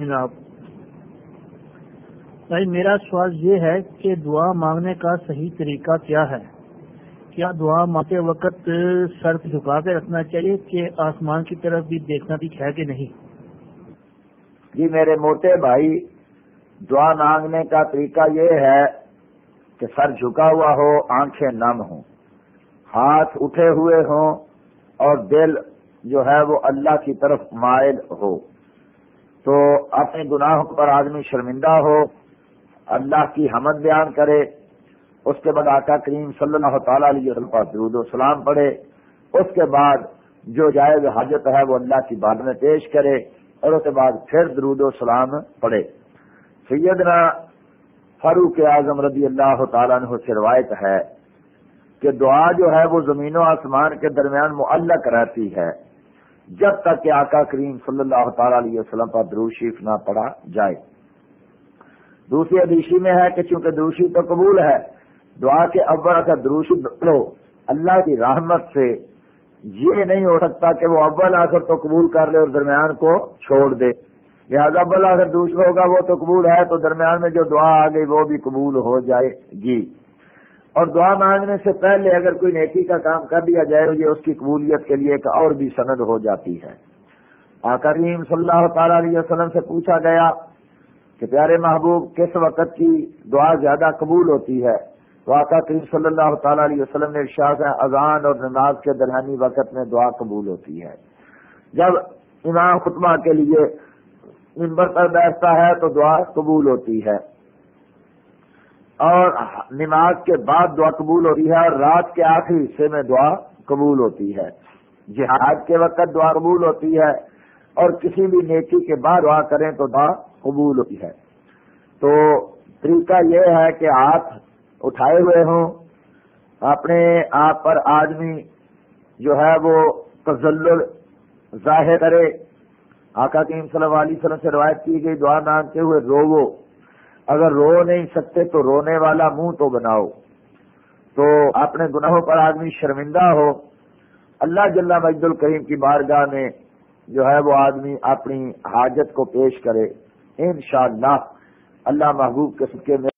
جناب۔ بھائی، میرا سوال یہ ہے کہ دعا مانگنے کا صحیح طریقہ کیا ہے؟ کیا دعا مانگتے وقت سر جھکا کے رکھنا چاہیے کہ آسمان کی طرف بھی دیکھنا بھی ہے کہ نہیں؟ جی میرے موٹے بھائی، دعا مانگنے کا طریقہ یہ ہے کہ سر جھکا ہوا ہو، آنکھیں نم ہوں، ہاتھ اٹھے ہوئے ہوں اور دل جو ہے وہ اللہ کی طرف مائل ہو۔ تو اپنے گناہوں پر آدمی شرمندہ ہو، اللہ کی حمد بیان کرے، اس کے بعد آقا کریم صلی اللہ تعالی علیہ وسلم درود و سلام پڑھے، اس کے بعد جو جائز حاجت ہے وہ اللہ کی بات میں پیش کرے، اور اس کے بعد پھر درود و سلام پڑھے۔ سیدنا فاروق اعظم رضی اللہ تعالیٰ عنہ سے روایت ہے کہ دعا جو ہے وہ زمین و آسمان کے درمیان معلق رہتی ہے۔ جب تک کہ آقا کریم صلی اللہ تعالی علیہ وسلم پر دروشیف نہ پڑا جائے۔ دوسری ادیشی میں ہے کہ چونکہ دروشی تو قبول ہے، دعا کے اول اگر دروشی پڑھو اللہ کی رحمت سے یہ نہیں ہو سکتا کہ وہ اول آخر تو قبول کر لے اور درمیان کو چھوڑ دے۔ لہٰذا اول آخر دوسرا ہوگا، وہ تو قبول ہے، تو درمیان میں جو دعا آ گئی وہ بھی قبول ہو جائے گی۔ اور دعا مانگنے سے پہلے اگر کوئی نیکی کا کام کر دیا جائے تو یہ اس کی قبولیت کے لیے ایک اور بھی سند ہو جاتی ہے۔ آکریم صلی اللہ تعالی علیہ وسلم سے پوچھا گیا کہ پیارے محبوب، کس وقت کی دعا زیادہ قبول ہوتی ہے؟ تو آقا کریم صلی اللہ تعالی علیہ وسلم نے ارشاد ہے اذان اور نماز کے درمیانی وقت میں دعا قبول ہوتی ہے۔ جب امام خطبہ کے لیے ممبر پر بیٹھتا ہے تو دعا قبول ہوتی ہے۔ اور نماز کے بعد دعا قبول ہوتی ہے اور رات کے آخری حصے میں دعا قبول ہوتی ہے۔ جہاد کے وقت دعا قبول ہوتی ہے اور کسی بھی نیکی کے بعد دعا کریں تو دعا قبول ہوتی ہے۔ تو طریقہ یہ ہے کہ ہاتھ اٹھائے ہوئے ہوں۔ اپنے آپ پر آدمی جو ہے وہ تزل ظاہر کرے۔ آقا کیم صلی اللہ علیہ وسلم سے روایت کی گئی، دعا مانگتے ہوئے رو اگر رو نہیں سکتے تو رونے والا منہ تو بناؤ۔ تو اپنے گناہوں پر آدمی شرمندہ ہو۔ اللہ جل مجد الکریم کی بارگاہ میں جو ہے وہ آدمی اپنی حاجت کو پیش کرے۔ انشاءاللہ اللہ اللہ محبوب کے سکے میں